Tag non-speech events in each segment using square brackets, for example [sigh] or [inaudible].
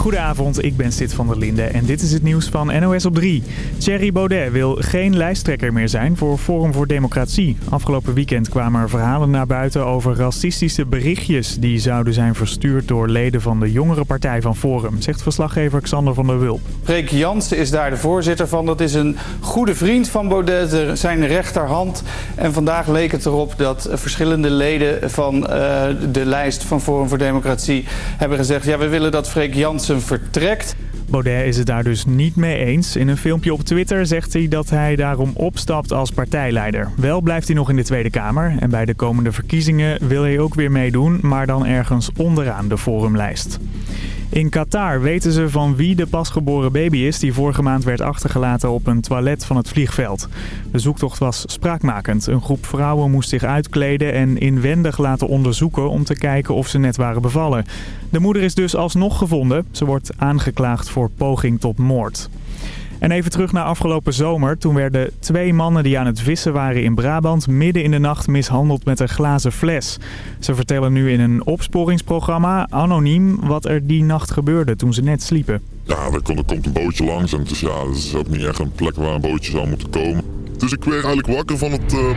Goedenavond, ik ben Sid van der Linde en dit is het nieuws van NOS op 3. Thierry Baudet wil geen lijsttrekker meer zijn voor Forum voor Democratie. Afgelopen weekend kwamen er verhalen naar buiten over racistische berichtjes... die zouden zijn verstuurd door leden van de jongere partij van Forum... zegt verslaggever Xander van der Wulp. Freek Jansen is daar de voorzitter van. Dat is een goede vriend van Baudet, zijn rechterhand. En vandaag leek het erop dat verschillende leden van uh, de lijst van Forum voor Democratie... hebben gezegd, ja, we willen dat Freek Jansen vertrekt. Baudet is het daar dus niet mee eens. In een filmpje op Twitter zegt hij dat hij daarom opstapt als partijleider. Wel blijft hij nog in de Tweede Kamer. En bij de komende verkiezingen wil hij ook weer meedoen, maar dan ergens onderaan de forumlijst. In Qatar weten ze van wie de pasgeboren baby is die vorige maand werd achtergelaten op een toilet van het vliegveld. De zoektocht was spraakmakend. Een groep vrouwen moest zich uitkleden en inwendig laten onderzoeken om te kijken of ze net waren bevallen. De moeder is dus alsnog gevonden. Ze wordt aangeklaagd voor poging tot moord. En even terug naar afgelopen zomer. Toen werden twee mannen die aan het vissen waren in Brabant midden in de nacht mishandeld met een glazen fles. Ze vertellen nu in een opsporingsprogramma, anoniem, wat er die nacht gebeurde toen ze net sliepen. Ja, er komt, een bootje langs en dus ja, dat is ook niet echt een plek waar een bootje zou moeten komen. Dus ik werd eigenlijk wakker van het uh.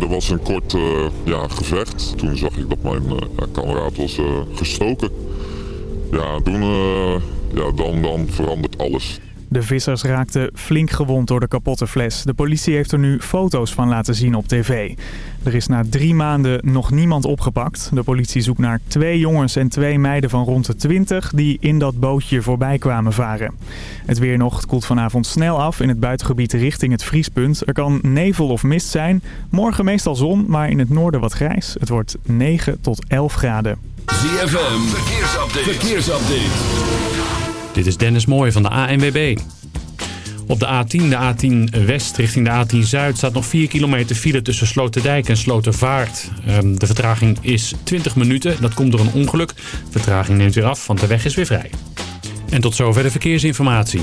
Er was een kort uh, ja, gevecht. Toen zag ik dat mijn uh, kameraad was gestoken. Ja, toen ja, dan, dan verandert alles. De vissers raakten flink gewond door de kapotte fles. De politie heeft er nu foto's van laten zien op tv. Er is na drie maanden nog niemand opgepakt. De politie zoekt naar twee jongens en twee meiden van rond de 20 die in dat bootje voorbij kwamen varen. Het weer nog koelt vanavond snel af in het buitengebied richting het vriespunt. Er kan nevel of mist zijn. Morgen meestal zon, maar in het noorden wat grijs. Het wordt 9 tot 11 graden. ZFM, verkeersupdate. verkeersupdate. Dit is Dennis Mooij van de ANWB. Op de A10, de A10 West richting de A10 Zuid staat nog 4 kilometer file tussen Sloterdijk en Slotervaart. Ehm, de vertraging is 20 minuten. Dat komt door een ongeluk. De vertraging neemt weer af, want de weg is weer vrij. En tot zover de verkeersinformatie.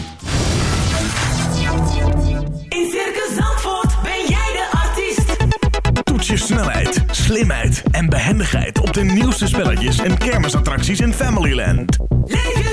In Circus Zandvoort ben jij de artiest. Toets je snelheid, slimheid en behendigheid op de nieuwste spelletjes en kermisattracties in Familyland. Leef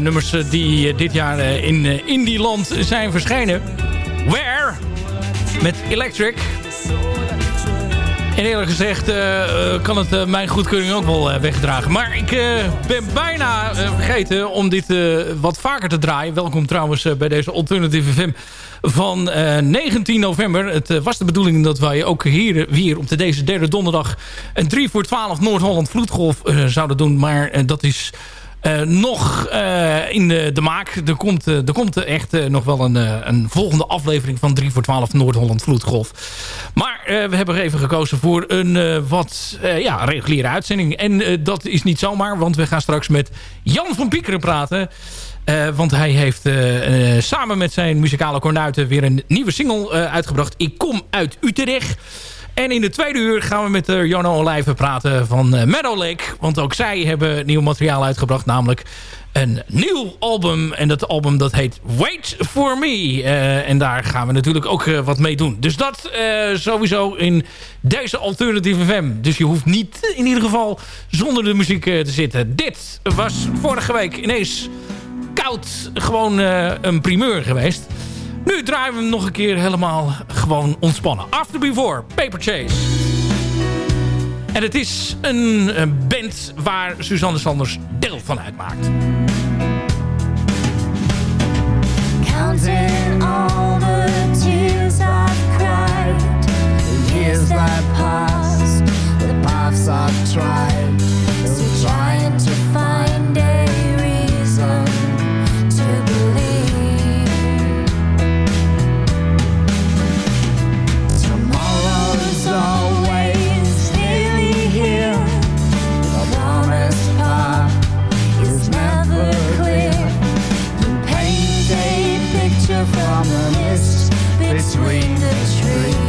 Nummers eh, die eh, dit jaar eh, in eh, Indieland zijn verschenen. Where? Met Electric. En eerlijk gezegd eh, eh, kan het eh, mijn goedkeuring ook wel eh, wegdragen. Maar ik eh, ben bijna eh, vergeten om dit eh, wat vaker te draaien. Welkom trouwens eh, bij deze Alternative FM van eh, 19 november. Het eh, was de bedoeling dat wij ook hier, hier op de, deze derde donderdag... een 3 voor 12 Noord-Holland vloedgolf eh, zouden doen. Maar eh, dat is... eh, nog eh, in de, de maak. Er komt, eh, er komt echt nog wel een, een volgende aflevering van 3 voor 12 Noord-Holland Vloedgolf. Maar we hebben even gekozen voor een wat ja, reguliere uitzending. En dat is niet zomaar, want we gaan straks met Jan van Piekeren praten. Want hij heeft samen met zijn muzikale kornuiten weer een nieuwe single uitgebracht. Ik kom uit Utrecht. En in de tweede uur gaan we met uh, Olijven praten van uh, Meadow Lake. Want ook zij hebben nieuw materiaal uitgebracht. Namelijk een nieuw album. En dat album dat heet Wait For Me. Uh, en daar gaan we natuurlijk ook wat mee doen. Dus dat sowieso in deze Alternative FM. Dus je hoeft niet in ieder geval zonder de muziek te zitten. Dit was vorige week ineens koud gewoon een primeur geweest. Nu draaien we hem nog een keer helemaal gewoon ontspannen. After Before, Paper Chase. En het is een, een band waar Suzanne Sanders deel van uitmaakt. Counting all the tears I've cried The years that passed The paths I've tried Still trying to find a harmonist between the trees.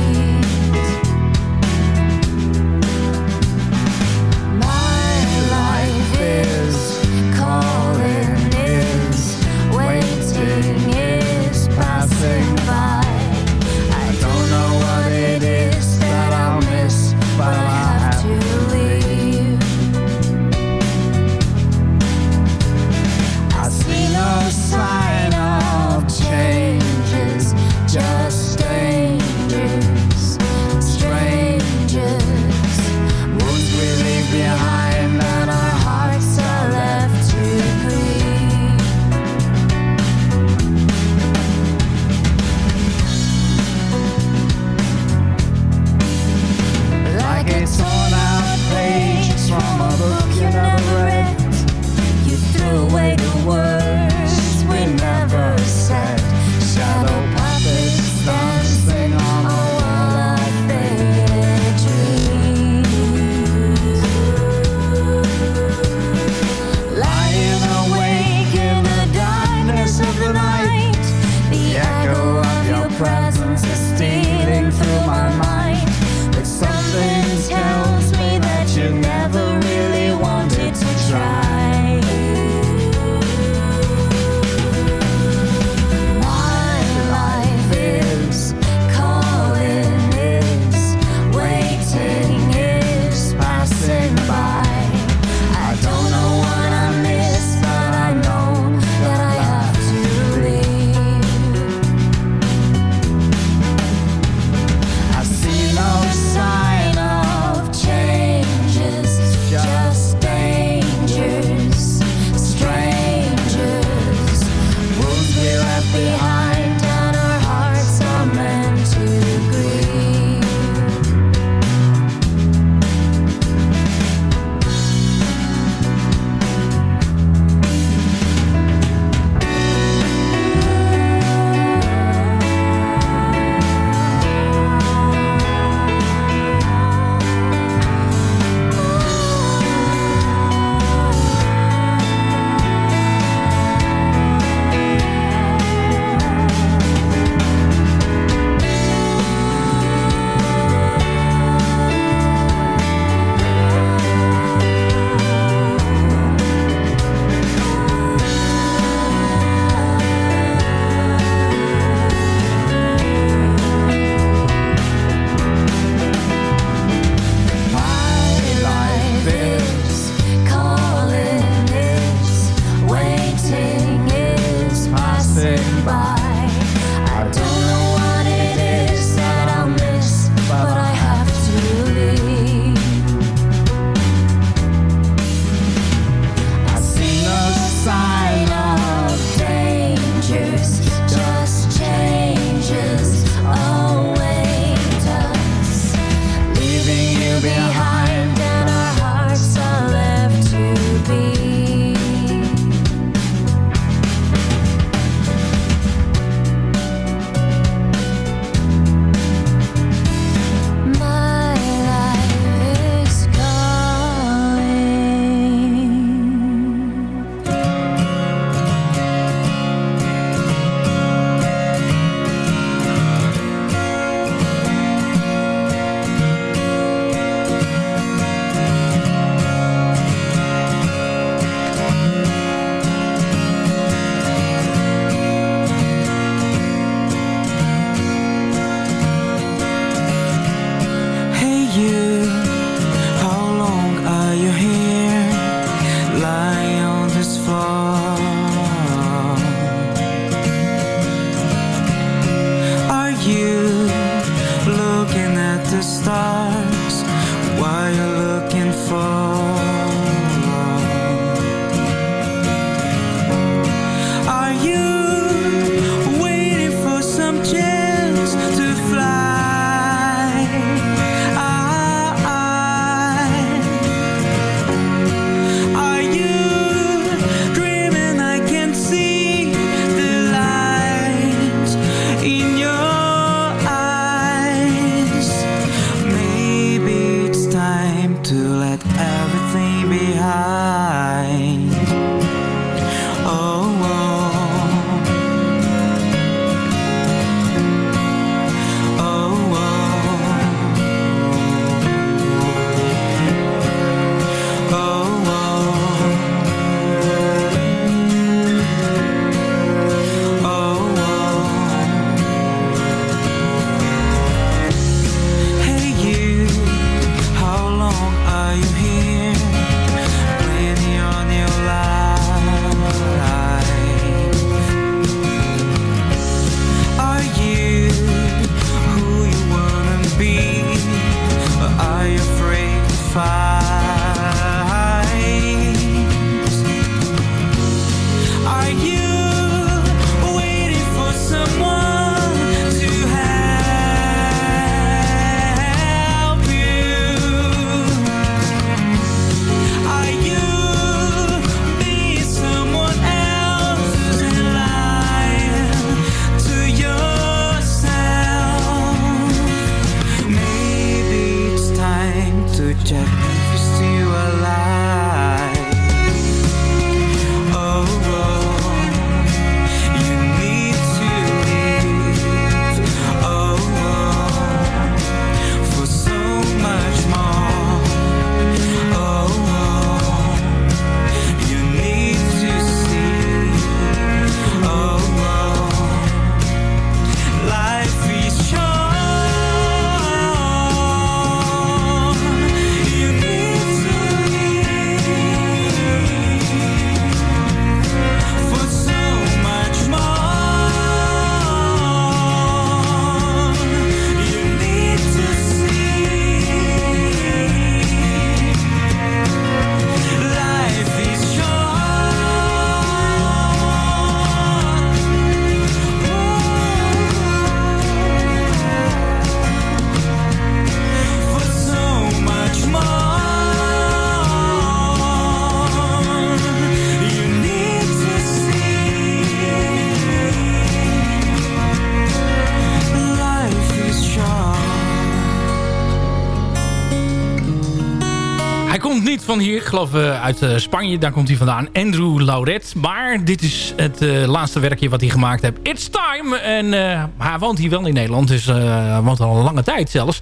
Uit eh, Spanje. Daar komt hij vandaan. Andrew Lauret. Maar dit is het eh, laatste werkje wat hij gemaakt heeft. It's Time. En eh, hij woont hier wel in Nederland. Dus hij woont al een lange tijd zelfs.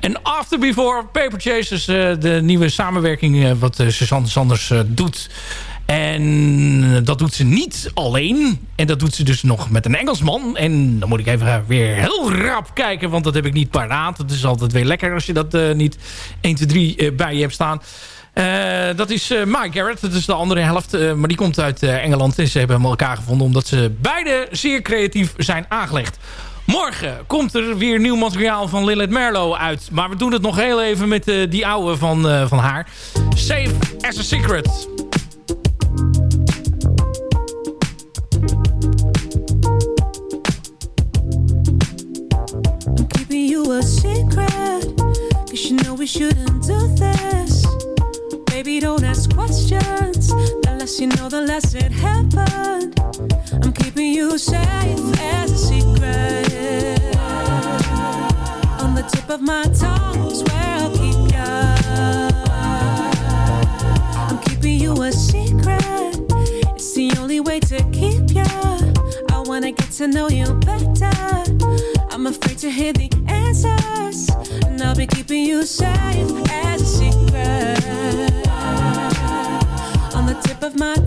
En After Before Paper Chasers. de nieuwe samenwerking wat Suzanne Sanders doet. En dat doet ze niet alleen. En dat doet ze dus nog met een Engelsman. En dan moet ik even weer heel rap kijken. Want dat heb ik niet paraat. Het is altijd weer lekker als je dat niet 1, 2, 3 eh, bij je hebt staan. Eh, dat is eh, Mike Garrett. Dat is de andere helft. eh, maar die komt uit Engeland. En ze hebben elkaar gevonden. Omdat ze beide zeer creatief zijn aangelegd. Morgen komt er weer nieuw materiaal van Lilith Merlo uit. Maar we doen het nog heel even met die oude van, van haar. Safe as a Secret. I'm keeping you a secret. Cause you know we shouldn't do this. Baby, don't ask questions. The less you know, the less it happened. I'm keeping you safe as a secret. On the tip of my tongue is where I'll keep ya. I'm keeping you a secret. It's the only way to keep ya. I wanna get to know you better. I'm afraid to hear the answers, and I'll be keeping you safe as a secret. Of my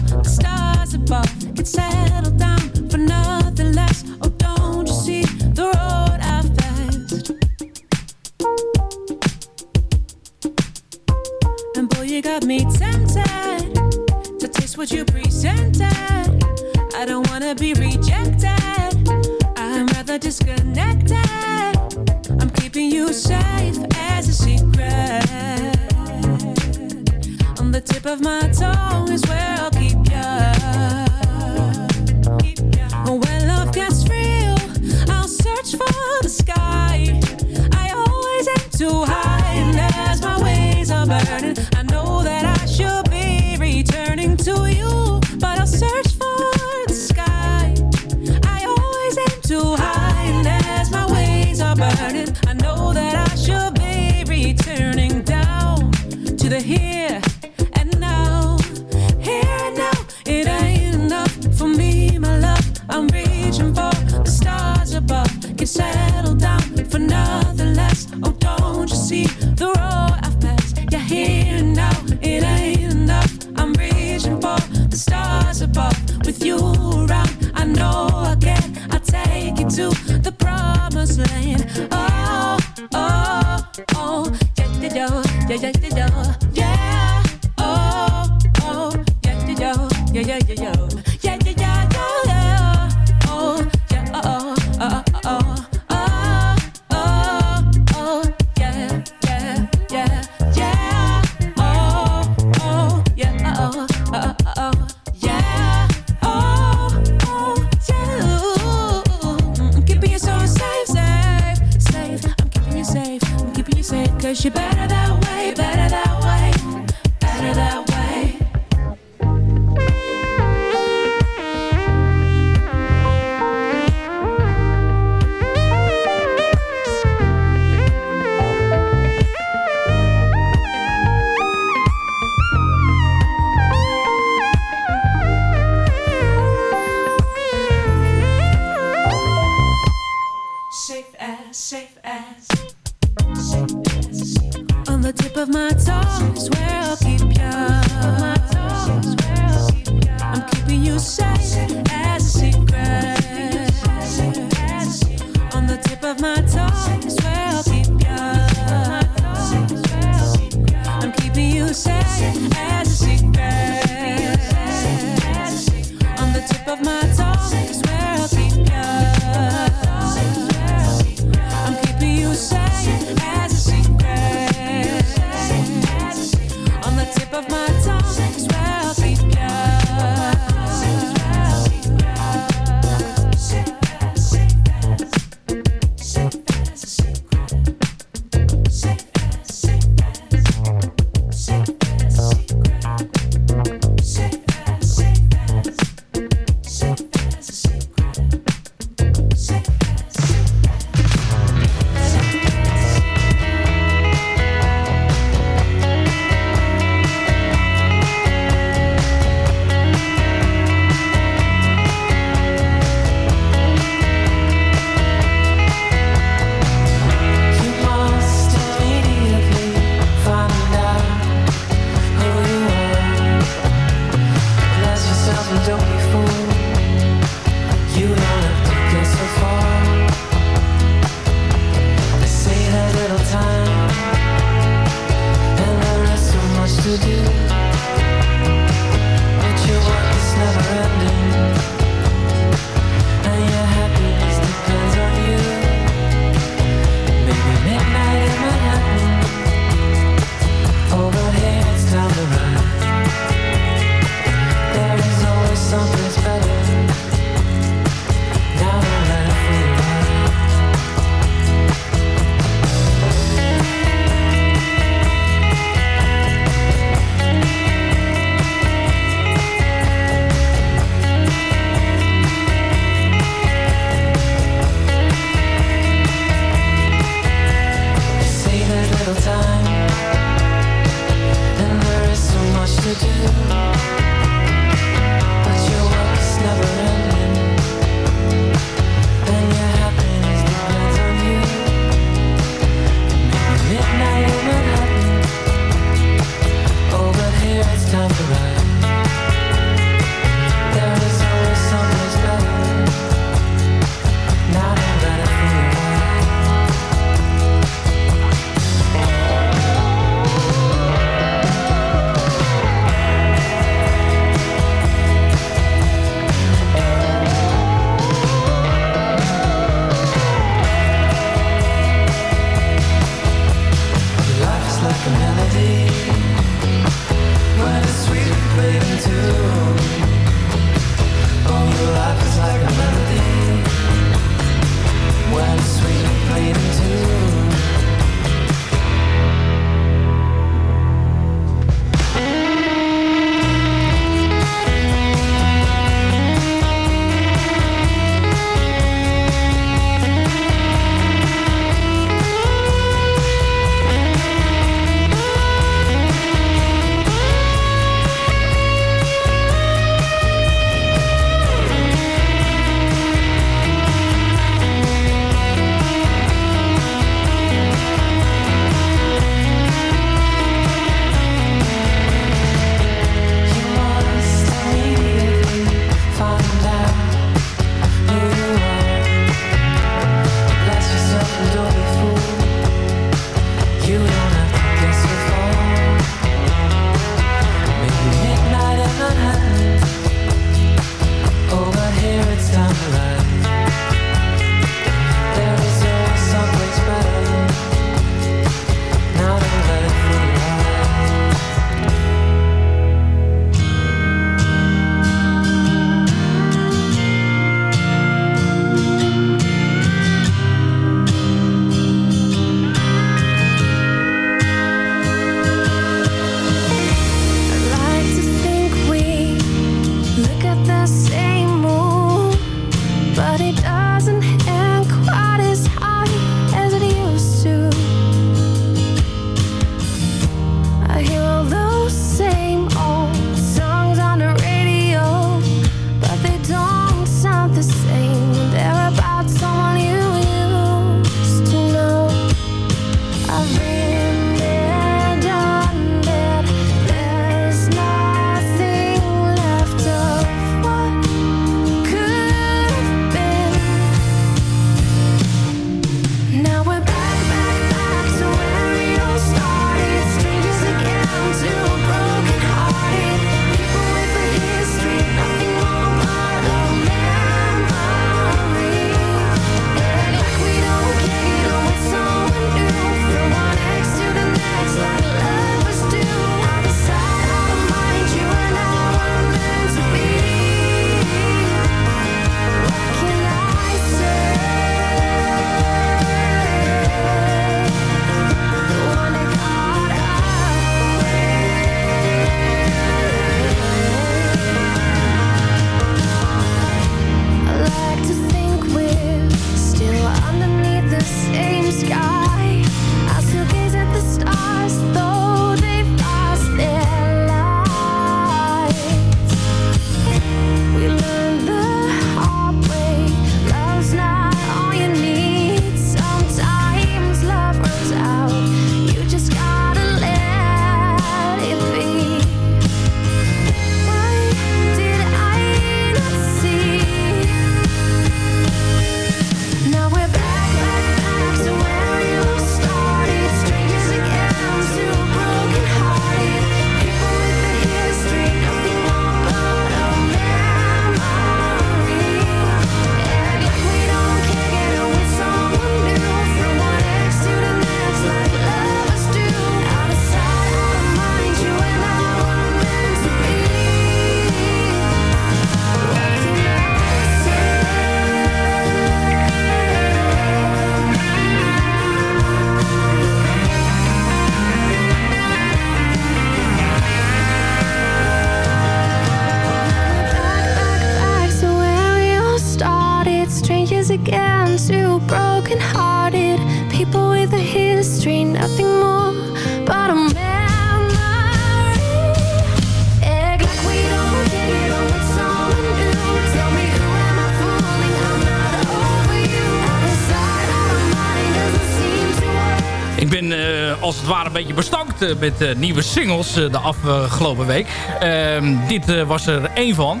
eh, met eh, nieuwe singles eh, de afgelopen week. Ehm, dit was er één van.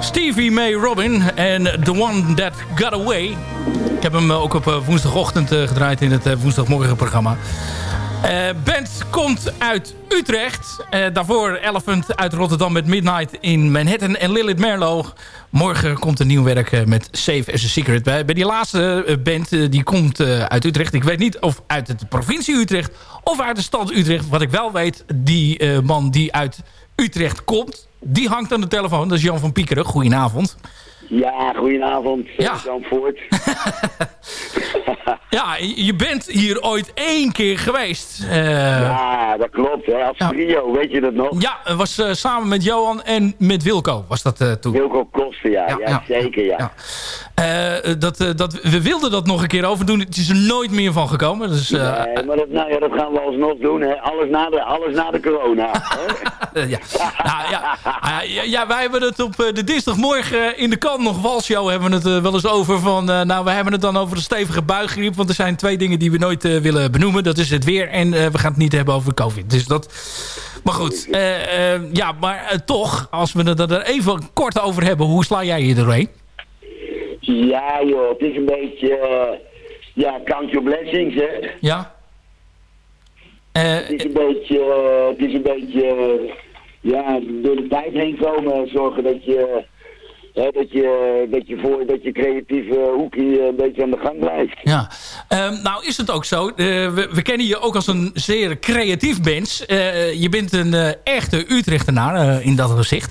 Stevie May Robin en The One That Got Away. Ik heb hem ook op woensdagochtend gedraaid in het woensdagmorgenprogramma. Band komt uit Utrecht. Eh, daarvoor Elephant uit Rotterdam met Midnight in Manhattan. En Lilith Merlo. Morgen komt een nieuw werk eh, met Safe as a Secret. Bij, bij die laatste eh, band, die komt uit Utrecht. Ik weet niet of uit de provincie Utrecht of uit de stad Utrecht. Wat ik wel weet, die man die uit Utrecht komt... die hangt aan de telefoon. Dat is Jan van Piekeren. Goedenavond. Ja, goedenavond. Ja. Zandvoort. [laughs] Ja, je bent hier ooit één keer geweest. Eh, ja, dat klopt. Hè. Als trio, weet je dat nog? Ja, het was eh, samen met Johan en met Wilco was dat eh, toen. Wilco Kosten, ja. Ja, zeker, ja. Eh, dat, eh, dat, we wilden dat nog een keer overdoen. Het is er nooit meer van gekomen. Dus, eh, Nee, maar dat, nou ja, dat gaan we alsnog doen. Hè. Alles, na de, alles na de corona. hè. [laughs] ja. Nou, ja, Ah, ja, ja, wij hebben het op eh, de dinsdagmorgen in de kan nog walshow hebben we het eh, wel eens over van... eh, nou, we hebben het dan over de stevige buiggriep. Want er zijn twee dingen die we nooit eh, willen benoemen. Dat is het weer en eh, we gaan het niet hebben over covid. Dus dat... Maar goed, eh, eh, ja, maar eh, toch, als we het er even kort over hebben... hoe sla jij je doorheen? Ja, joh. Het is een beetje... eh, ja, count your blessings, hè. Ja? het is een beetje... eh, het is een beetje... eh, ja, door de tijd heen komen. Zorgen dat je... hè, dat je, dat je voor dat je creatieve hoekje een beetje aan de gang blijft. Ja, Ehm, nou is het ook zo. Eh, we, we kennen je ook als een zeer creatief mens. Eh, je bent een eh, echte Utrechtenaar in dat gezicht.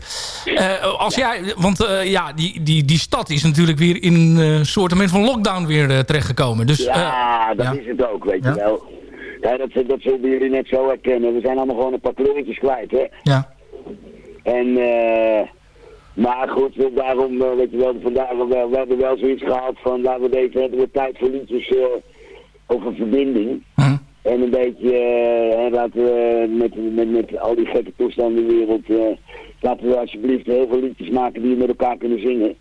Als jij, want ja, die, die, die stad is natuurlijk weer in een soort van lockdown weer terechtgekomen. Dus, ja, dat ja. is het ook, weet je wel. Ja, dat, dat zullen jullie net zo herkennen. We zijn allemaal gewoon een paar kleurtjes kwijt, hè. Ja. En, eh maar goed, eh, daarom, eh, weet je wel, vandaag we, we hebben wel zoiets gehad van, laten we deze, hebben we tijd voor liedjes eh, over verbinding. En een beetje, eh, hè, laten we met, met, met al die gekke toestanden in de wereld, eh, laten we alsjeblieft heel veel liedjes maken die we met elkaar kunnen zingen.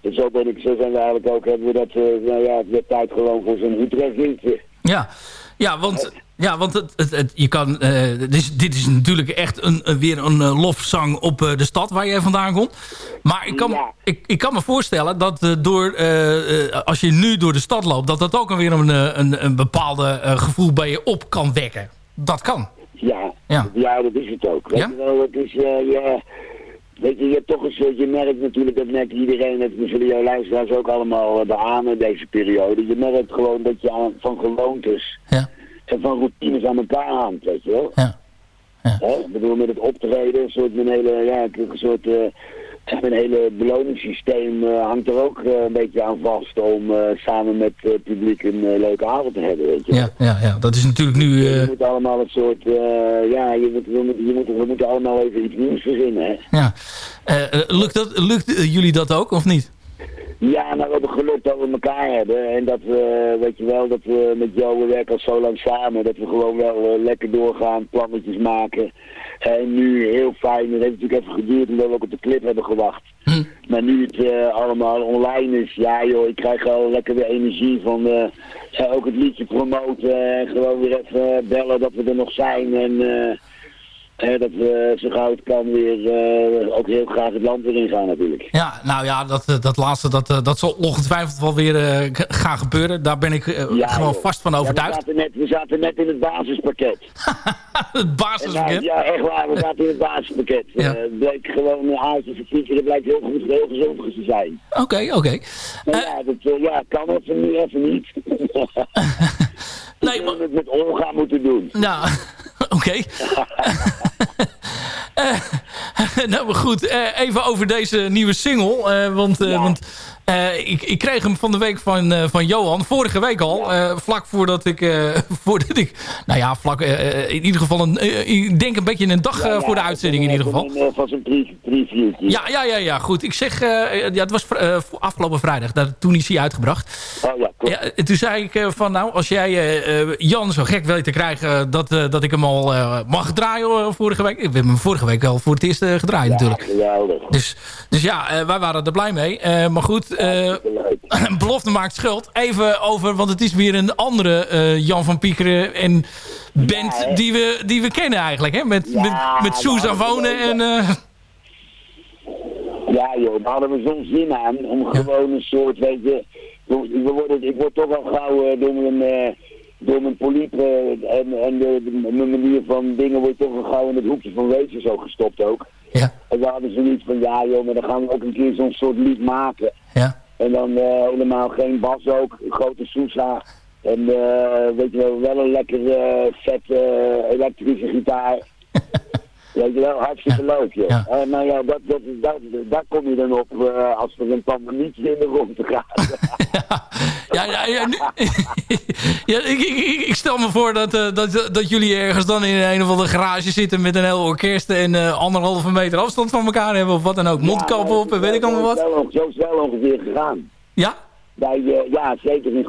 En zo, ben ik, zo zijn we eigenlijk ook, hebben we dat, eh, nou ja, werd tijd gewoon voor zo'n Utrecht liedje. Ja, ja want, ja, want het, het, het- je kan, eh, dit, is, dit is natuurlijk echt een, een- weer een eh, lofzang op eh, de stad waar jij vandaan komt. Maar ik kan, ik, ik kan me voorstellen dat eh, door, eh, eh, als je nu door de stad loopt... dat dat ook alweer een, eh, een, een bepaalde eh, gevoel bij je op kan wekken. Dat kan. Ja, Ja. ja. dat is het ook. Weet Ja? je wel, het is, eh, ja, weet je, je hebt toch een soort, je merkt natuurlijk, dat merkt iedereen, dat zullen jouw luisteraars ook allemaal beamen deze periode. Je merkt gewoon dat je aan, van gewoontes en van routines aan elkaar hangt, weet je wel. Ja. Hè? Ik bedoel, met het optreden, een soort, een hele, ja, een soort, eh, een hele beloningssysteem eh, hangt er ook eh, een beetje aan vast om samen met het publiek een leuke avond te hebben, weet je wel. Ja, ja, ja, dat is natuurlijk nu... Je moet allemaal een soort, ja, je moet, we, moeten, je moet, we moeten allemaal even iets nieuws verzinnen, hè. ja. Lukt dat, lukt jullie dat ook, of niet? Ja, nou we hebben geluk dat we elkaar hebben. En dat we, weet je wel, dat we met jou, we werken al zo lang samen, dat we gewoon wel eh, lekker doorgaan, plannetjes maken. En nu heel fijn, het heeft natuurlijk even geduurd omdat we ook op de clip hebben gewacht. Maar nu het eh, allemaal online is, ja joh, ik krijg al lekker weer energie van eh, ook het liedje promoten. En gewoon weer even bellen dat we er nog zijn. En dat we zo gauw het kan weer eh, ook heel graag het land weer in gaan natuurlijk. Ja, nou ja, dat, eh, dat laatste, dat, eh, dat zal ongetwijfeld wel weer gaan gebeuren. Daar ben ik Ja, gewoon joh. vast van Ja, overtuigd. we, zaten net, we zaten net in het basispakket. [laughs] het basispakket? Nou, ja, echt waar. We zaten in het basispakket. Ja. Het bleek gewoon een aardje verkiezen. Dat blijkt heel goed, heel gezond te zijn. Oké, oké. Nou ja, dat ja, kan even nu even niet. [laughs] nee, maar... het met omgaan moeten doen. Nou, [laughs] oké. Eh, [laughs] nou, maar goed. eh, even over deze nieuwe single. eh, want eh, want ik, ik kreeg hem van de week van, eh, van Johan, vorige week al. eh, vlak voordat ik, eh, [laughs] voordat ik... Nou ja, vlak, eh, in ieder geval, een, eh, ik denk een beetje een dag eh, voor de uitzending in ieder geval. Eh, van zijn pre- previewtje. Ja, ja, ja, ja, goed. Ik zeg, eh, ja, het was eh, afgelopen vrijdag. Daar, toen is hij uitgebracht. Oh ja, klopt. Ja, en toen zei ik eh, van, nou, als jij eh, eh, Jan zo gek weet te krijgen... dat, eh, dat ik hem al eh, mag draaien eh, vorige week. Ik heb hem vorige week al voor het eerst eh, gedraaid natuurlijk. Geweldig. Dus, dus ja, eh, wij waren er blij mee. Eh, maar goed, eh, [laughs] belofte maakt schuld. Even over, want het is weer een andere eh, Jan van Piekeren en band die, we, die we kennen eigenlijk. Hè? Met, met, met Susan Wonen en... eh, Ja joh, daar hadden we zo'n zin aan om gewoon een soort, weet je, we worden, ik word toch al gauw door mijn, door mijn poliep en, en de, de- mijn manier van dingen word je toch al gauw in het hoekje van wezen zo gestopt ook. Ja. En we hadden zoiets van, ja joh, maar dan gaan we ook een keer zo'n soort lied maken. Ja. En dan eh, helemaal geen bas ook, een grote Sousa. En eh, weet je wel, wel een lekker eh vette eh, elektrische gitaar. [laughs] Weet je wel, hartstikke leuk, joh. Ja. Eh, nou ja, dat, dat, dat, daar kom je dan op eh, als er een pandemietje in de rond gaat. [laughs] Ja, ja, ja, nu- [laughs] ja ik, ik, ik- stel me voor dat, eh, dat, dat jullie ergens dan in een of andere garage zitten met een heel orkest en eh, anderhalve meter afstand van elkaar hebben of wat dan ook. Mondkappen op en weet ik allemaal wat. Wel- Zo is wel ongeveer gegaan. Ja? Bij, ja, zeker in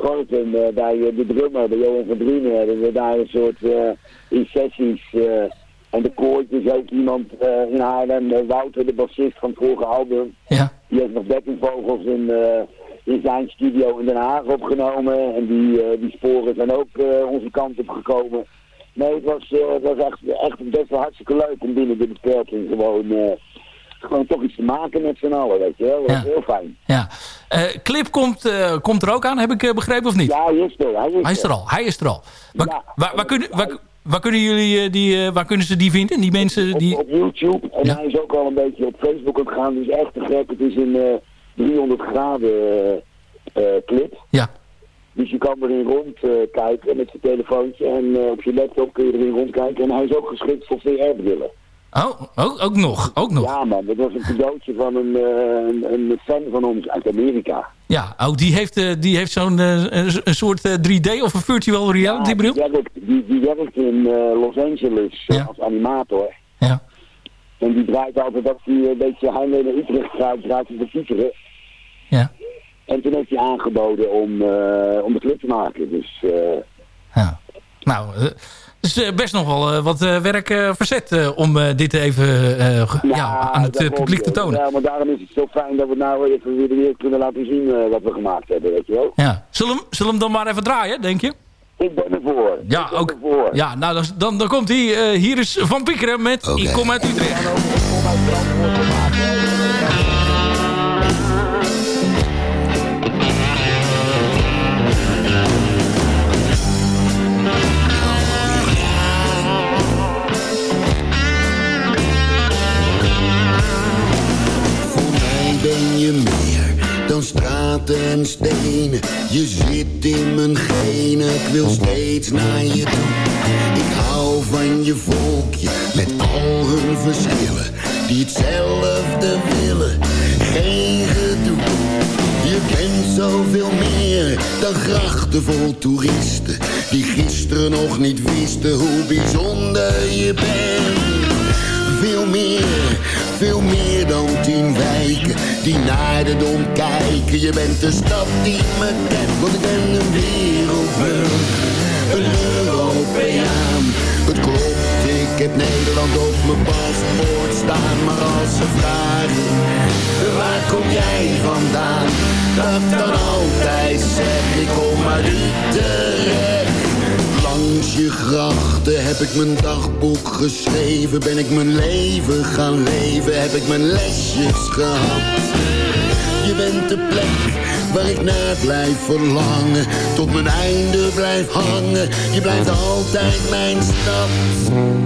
eh, bij de drummer, bij Johan van Drieën, hebben we daar een soort in sessies. En de koortjes ook iemand eh, in Haarlem, eh, Wouter, de bassist van het vorige album. Ja. Die heeft nog dekkenvogels in, eh, in zijn studio in Den Haag opgenomen. En die, die sporen zijn ook onze kant op gekomen. Nee, het was, het was echt, echt best wel hartstikke leuk om binnen de beperking gewoon, gewoon toch iets te maken met z'n allen, weet je wel. Dat was Ja. heel fijn. Ja. Clip komt, komt er ook aan, heb ik begrepen of niet? Ja, hij is er. Hij is, Hij is er al, hij is er al. Waar, waar, waar kunnen, waar, waar kunnen jullie eh, die, eh, waar kunnen ze die vinden? Die mensen die... Op, op YouTube. En hij is ook al een beetje op Facebook aan het gaan. Dus echt te gek. Het is een eh, 300 graden eh, eh, clip. Ja. Dus je kan erin rondkijken kijken met je telefoontje. En op je laptop kun je erin rondkijken. En hij is ook geschikt voor VR-brillen. Oh, ook, ook nog, ook nog. Ja man, dat was een cadeautje van een, eh, een, een fan van ons uit Amerika. Ja, oh, die heeft, eh, die heeft zo'n eh, een, soort eh, 3D of een virtual reality bril. Die werkt, die, die werkt in Los Angeles als animator. Ja. En die draait altijd als hij een beetje heimwee naar Utrecht gaat, draait hij de fietsen. Ja. En toen heeft hij aangeboden om, eh, om de clip te maken. Dus eh, Nou, dus eh, best nog wel eh, wat eh, werk verzet om dit even ja, aan het publiek te tonen. Ja, maar daarom is het zo fijn dat we nou even weer wereld kunnen laten zien wat we gemaakt hebben, weet je wel. Ja. Zullen, we hem- zullen we hem dan maar even draaien, denk je? Ik ben ervoor. Ja, ook. Ja, nou, dan, dan, dan komt hij. eh, hier is Van Piekeren met Ik kom uit Utrecht. Je meer dan straten en stenen. Je zit in mijn genen, ik wil steeds naar je toe. Ik hou van je volkje met al hun verschillen. Die hetzelfde willen, geen gedoe. Je bent zoveel meer dan grachten vol toeristen. Die gisteren nog niet wisten hoe bijzonder je bent. Veel meer, veel meer dan tien wijken die naar de dom kijken. Je bent de stad die me kent, want ik ben een wereldburger, een Europeaan. Het klopt, ik heb Nederland op mijn paspoort staan, maar als ze vragen, waar kom jij vandaan? Dat dan altijd zeg, ik kom uit Utrecht. Langs je grachten heb ik mijn dagboek geschreven. Ben ik mijn leven gaan leven, heb ik mijn lesjes gehad. Je bent de plek waar ik naar blijf verlangen. Tot mijn einde blijf hangen. Je blijft altijd mijn stad.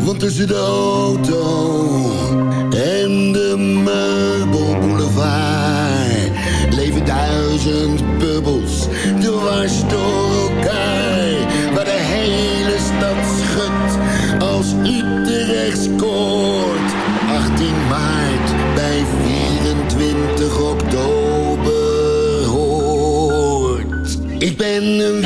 Want tussen de auto en de meubelboulevard leven duizend bubbels dwars door 18 maart bij 24 oktober hoort. Ik ben een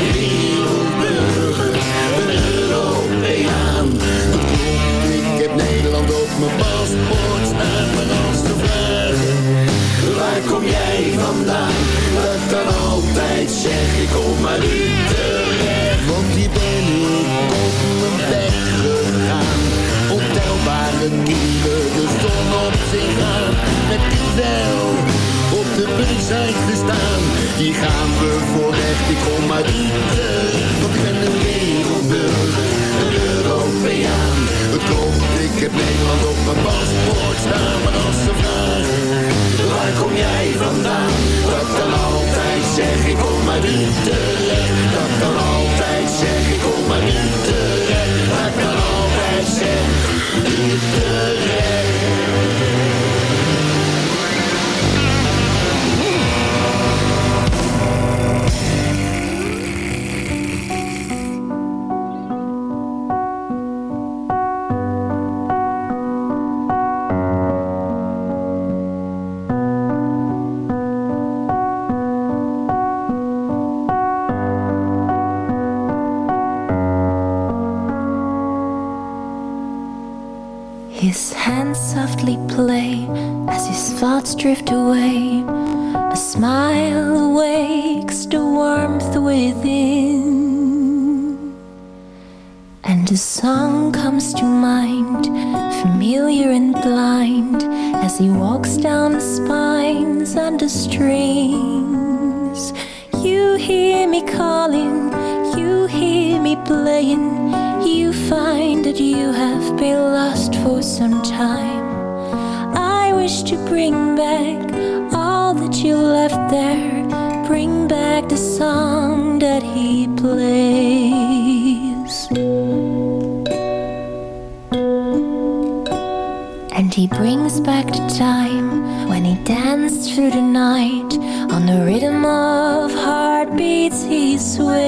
back to time when he danced through the night on the rhythm of heartbeats he swayed.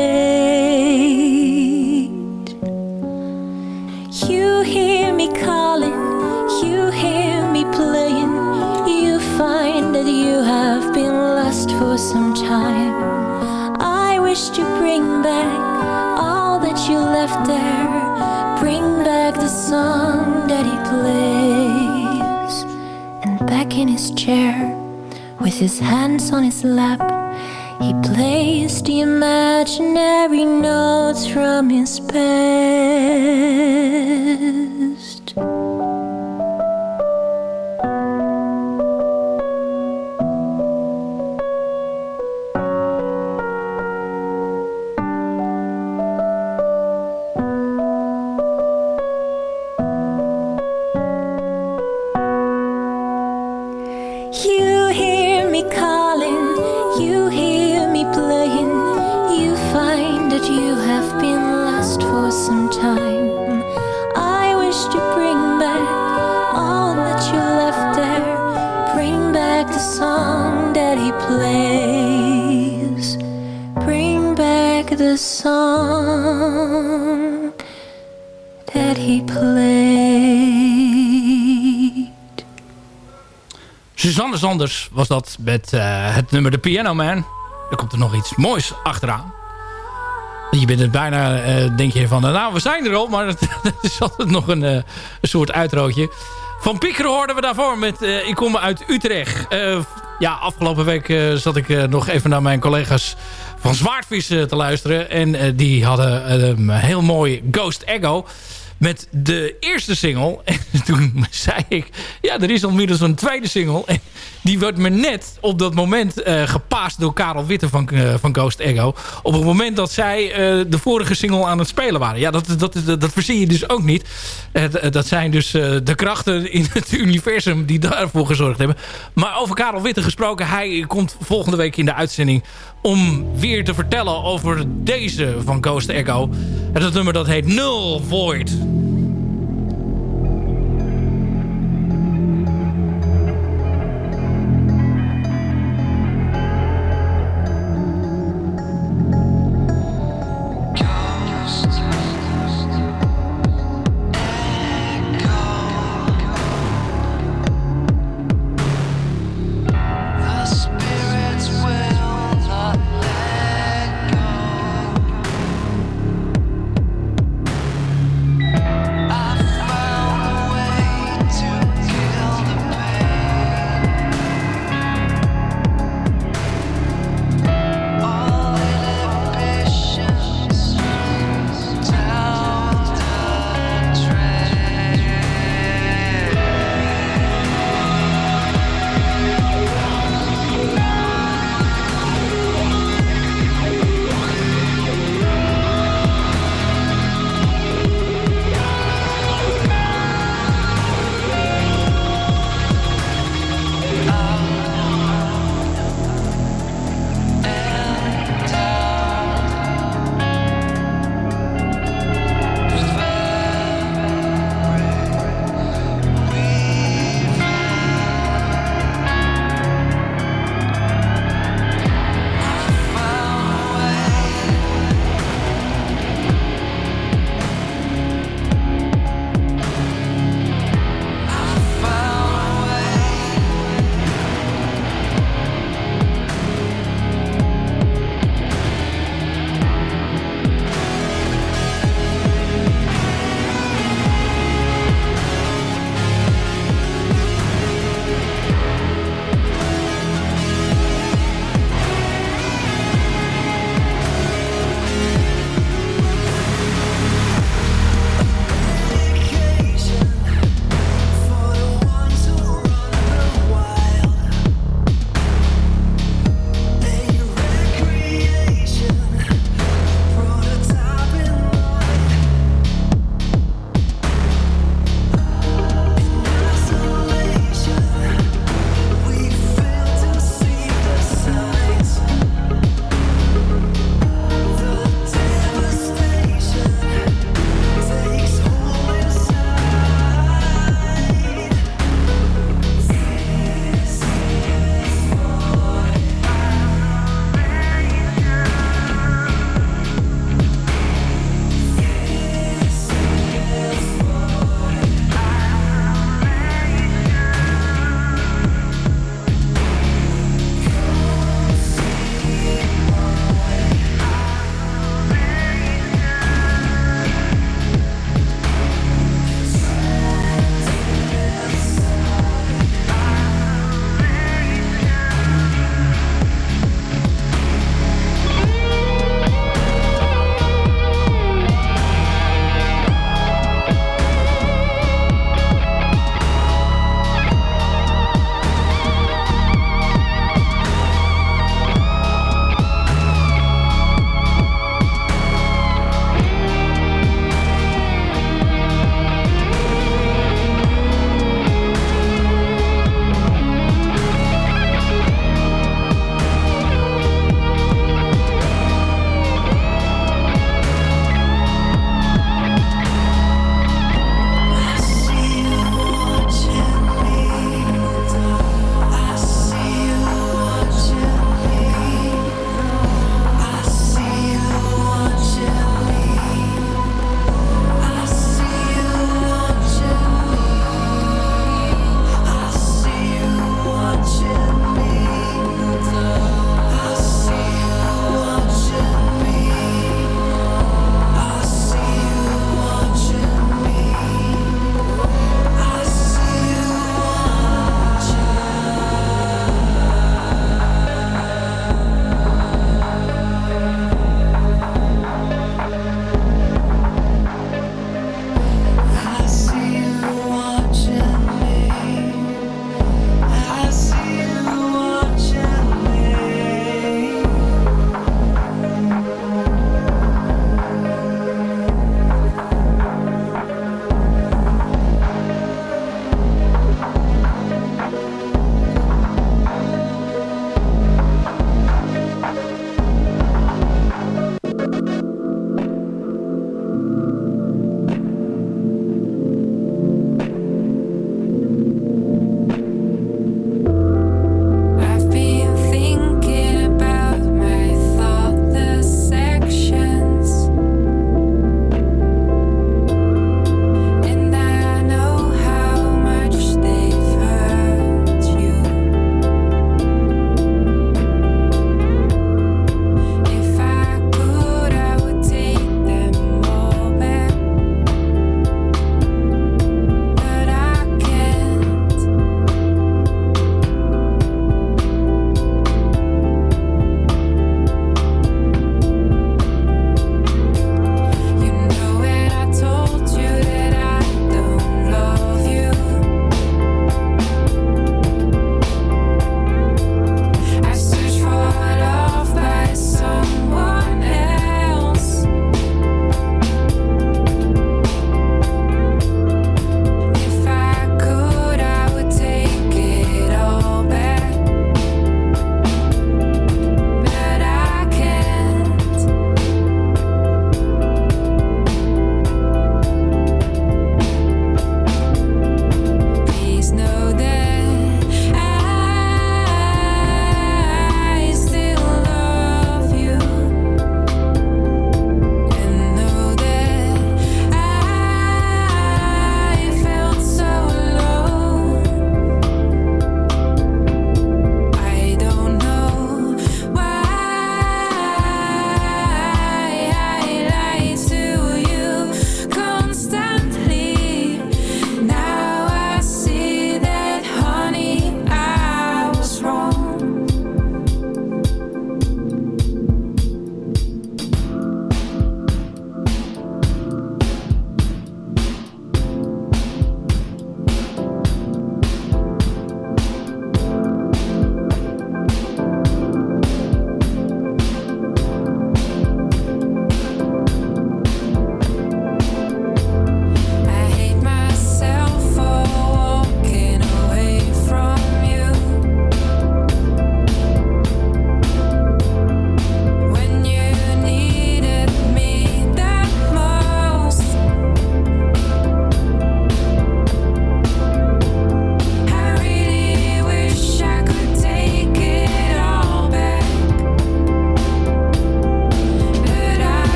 You hear me calling, you hear me playing. You find that you have been lost for some time. I wish to bring back all that you left there. Bring back the song that he plays. In his chair, with his hands on his lap, he plays the imaginary notes from his past. Sanders was dat met eh, het nummer The Piano Man. Er komt er nog iets moois achteraan. Je bent het bijna, eh, denk je van, nou we zijn er al, maar [laughs] het is altijd nog een, eh, een soort uitrootje. Van Pieker hoorden we daarvoor met eh, Ik kom uit Utrecht. Eh, ja, afgelopen week eh, zat ik eh, nog even naar mijn collega's van Zwaardvis eh, te luisteren. En eh, die hadden eh, een heel mooi Ghost Ego met de eerste single. [laughs] En toen zei ik, ja, er is inmiddels een tweede single. En die wordt me net op dat moment eh, gepaast door Karel Witte van, eh, van Ghost Ego. Op het moment dat zij eh, de vorige single aan het spelen waren. Ja, dat, dat, dat, dat je dus ook niet. Dat zijn dus de krachten [laughs] in het universum die daarvoor gezorgd hebben. Maar over Karel Witte gesproken, hij komt volgende week in de uitzending om weer te vertellen over deze van Ghost Echo. En dat nummer dat heet Null Void.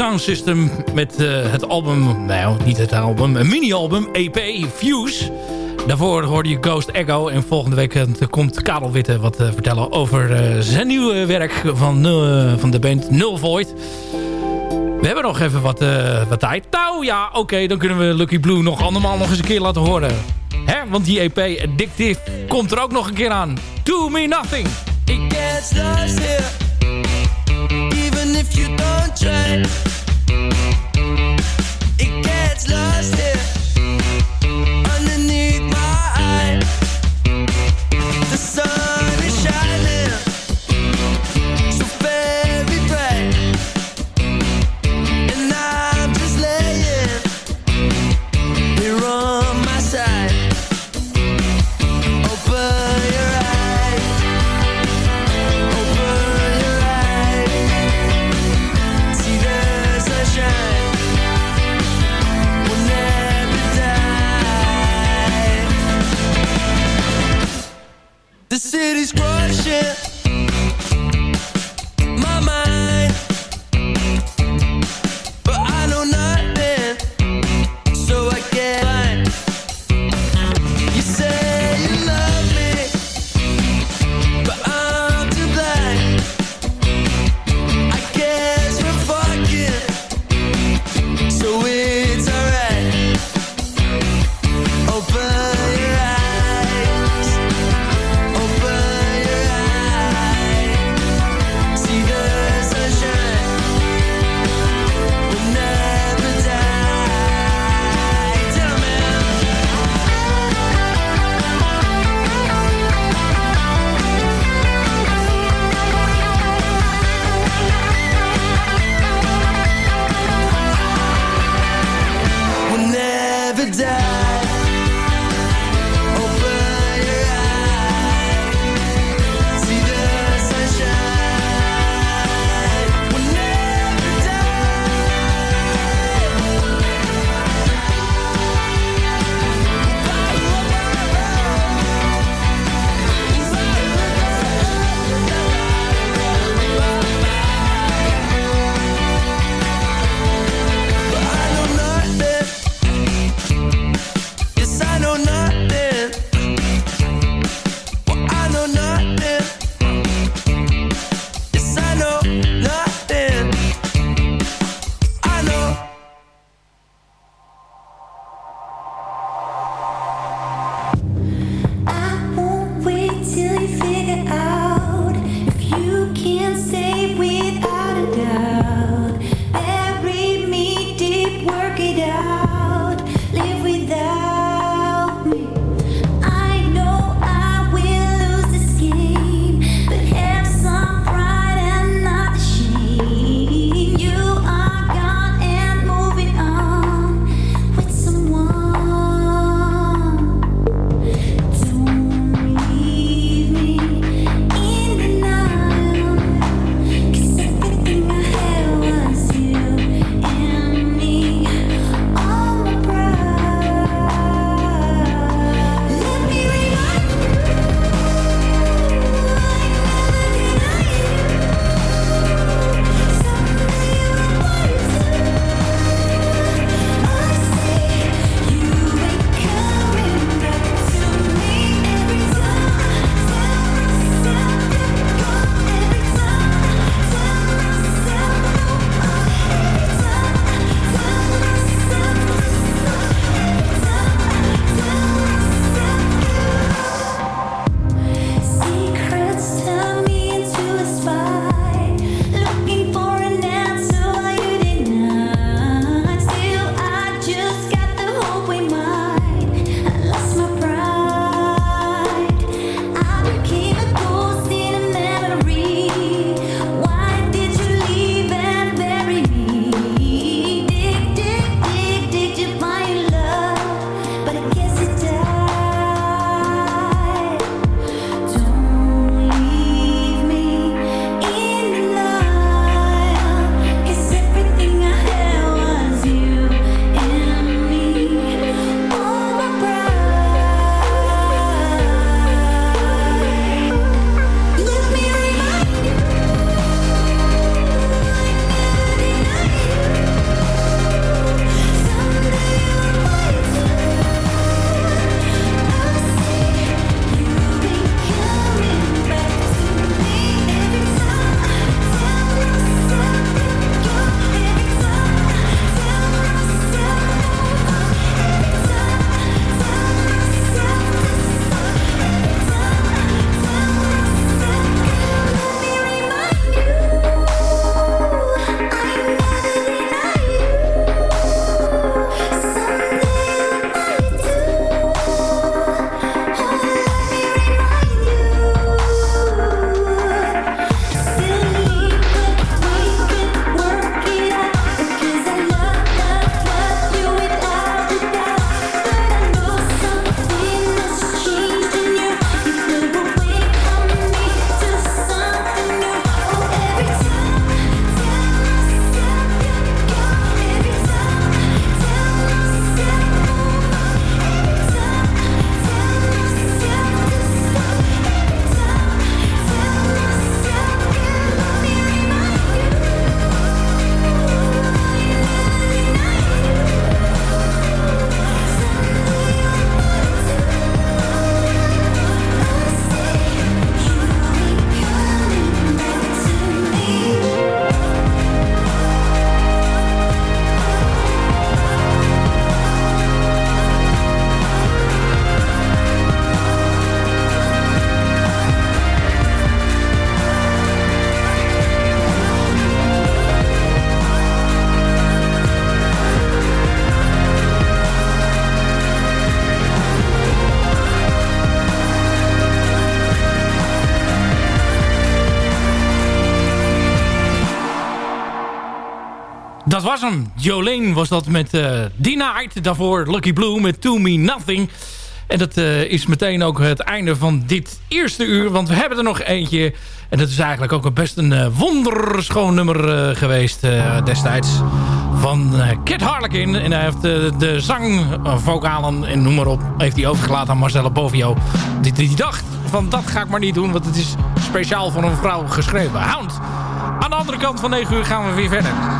Sound System met eh, het album, nou niet het album, een mini-album, EP, Fuse. Daarvoor hoorde je Ghost Echo en volgende week eh, komt Karel Witte wat eh, vertellen over zijn nieuwe werk van, van de band Null Void. We hebben nog even wat, wat tijd. Nou ja, oké, dan kunnen we Lucky Blue nog allemaal nog eens een keer laten horen. Hè? Want die EP Addictive komt er ook nog een keer aan. Do Me Nothing. It gets lost here, if you don't try. It gets lost here, Dat was hem. Jolene was dat met uh, Denied. Daarvoor Lucky Blue met To Me Nothing. En dat uh, is meteen ook het einde van dit eerste uur. Want we hebben er nog eentje. En dat is eigenlijk ook best een uh, wonderschoon nummer geweest destijds. Van Kit Harlequin. En hij heeft de zang, vocalen en noem maar op... heeft hij overgelaten aan Marcella Bovio. Die, die dacht van dat ga ik maar niet doen. Want het is speciaal voor een vrouw geschreven. Hound. Aan de andere kant van 9 uur gaan we weer verder.